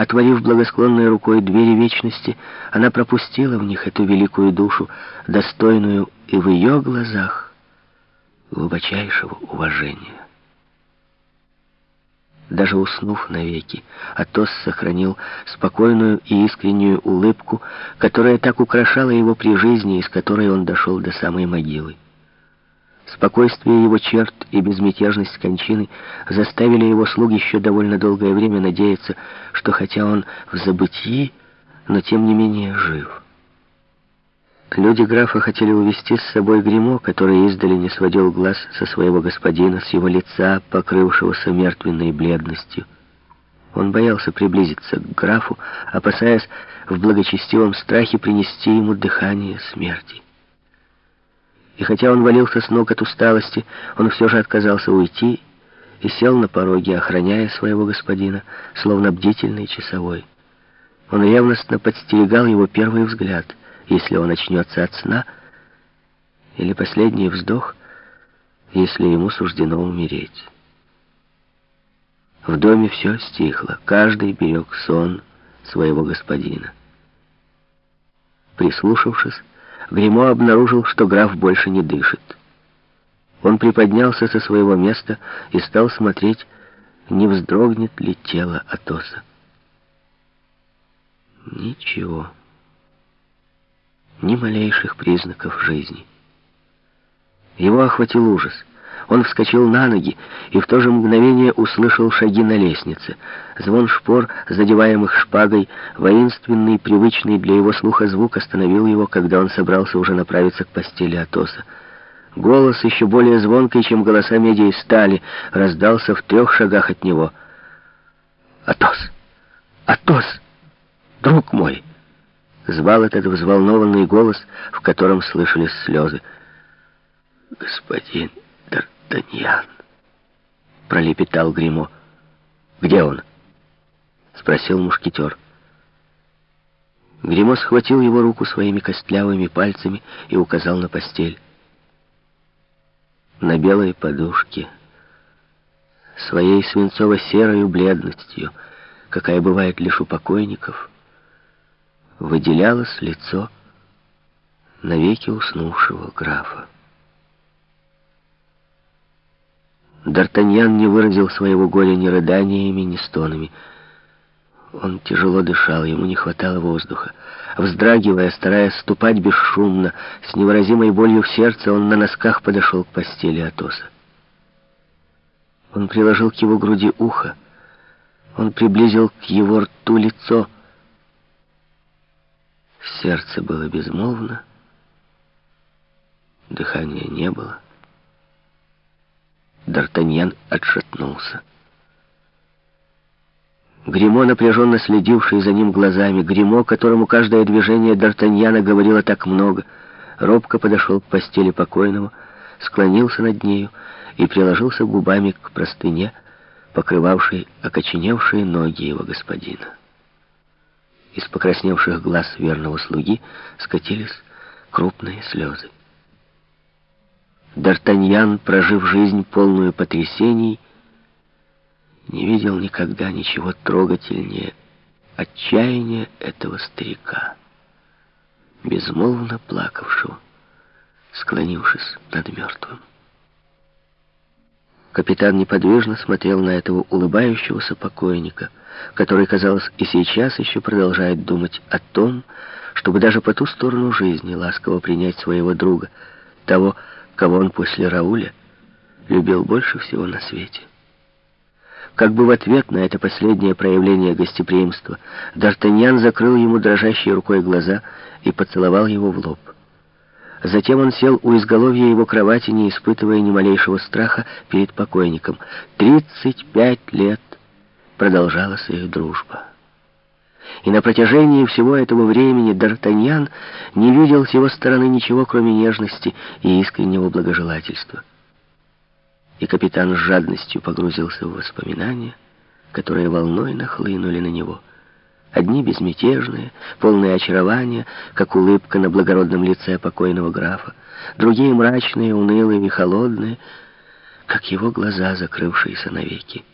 Отворив благосклонной рукой двери вечности, она пропустила в них эту великую душу, достойную и в ее глазах глубочайшего уважения. Даже уснув навеки, Атос сохранил спокойную и искреннюю улыбку, которая так украшала его при жизни и с которой он дошел до самой могилы. Спокойствие его черт и безмятежность кончины заставили его слуг еще довольно долгое время надеяться, что хотя он в забытии, но тем не менее жив. Люди графа хотели увести с собой гримо, который издали не сводил глаз со своего господина, с его лица, покрывшегося мертвенной бледностью. Он боялся приблизиться к графу, опасаясь в благочестивом страхе принести ему дыхание смерти. И хотя он валился с ног от усталости, он все же отказался уйти и сел на пороге, охраняя своего господина, словно бдительный часовой. Он ревностно подстерегал его первый взгляд, если он очнется от сна, или последний вздох, если ему суждено умереть. В доме все стихло, каждый берег сон своего господина. Прислушавшись, Гремо обнаружил, что граф больше не дышит. Он приподнялся со своего места и стал смотреть, не вздрогнет ли тело Атоса. Ничего. Ни малейших признаков жизни. Его охватил ужас — он вскочил на ноги и в то же мгновение услышал шаги на лестнице. Звон шпор, задеваемых шпагой, воинственный, привычный для его слуха звук остановил его, когда он собрался уже направиться к постели Атоса. Голос, еще более звонкий, чем голоса меди и стали, раздался в трех шагах от него. «Атос! Атос! Друг мой!» Звал этот взволнованный голос, в котором слышались слезы. «Господин Д'Артаньян!» — пролепетал Гримо. «Где он?» — спросил мушкетер. Гримо схватил его руку своими костлявыми пальцами и указал на постель. На белой подушке, своей свинцово-серой бледностью, какая бывает лишь у покойников, выделялось лицо навеки уснувшего графа. Д'Артаньян не выразил своего горя ни рыданиями, ни стонами. Он тяжело дышал, ему не хватало воздуха. Вздрагивая, стараясь ступать бесшумно, с невыразимой болью в сердце, он на носках подошел к постели Атоса. Он приложил к его груди ухо. Он приблизил к его рту лицо. Сердце было безмолвно. Дыхания не было. Д'Артаньян отшатнулся. Гримо, напряженно следивший за ним глазами, Гримо, которому каждое движение Д'Артаньяна говорило так много, робко подошел к постели покойного, склонился над нею и приложился губами к простыне, покрывавшей окоченевшие ноги его господина. Из покрасневших глаз верного слуги скатились крупные слезы. Д'Артаньян, прожив жизнь полную потрясений, не видел никогда ничего трогательнее отчаяния этого старика, безмолвно плакавшего, склонившись над мертвым. Капитан неподвижно смотрел на этого улыбающегося покойника, который, казалось, и сейчас еще продолжает думать о том, чтобы даже по ту сторону жизни ласково принять своего друга, того, кого он после Рауля любил больше всего на свете. Как бы в ответ на это последнее проявление гостеприимства, Д'Артаньян закрыл ему дрожащей рукой глаза и поцеловал его в лоб. Затем он сел у изголовья его кровати, не испытывая ни малейшего страха перед покойником. Тридцать пять лет продолжалась их дружба. И на протяжении всего этого времени Д'Артаньян не видел с его стороны ничего, кроме нежности и искреннего благожелательства. И капитан с жадностью погрузился в воспоминания, которые волной нахлынули на него. Одни безмятежные, полные очарования, как улыбка на благородном лице покойного графа, другие мрачные, унылые и холодные, как его глаза, закрывшиеся навеки.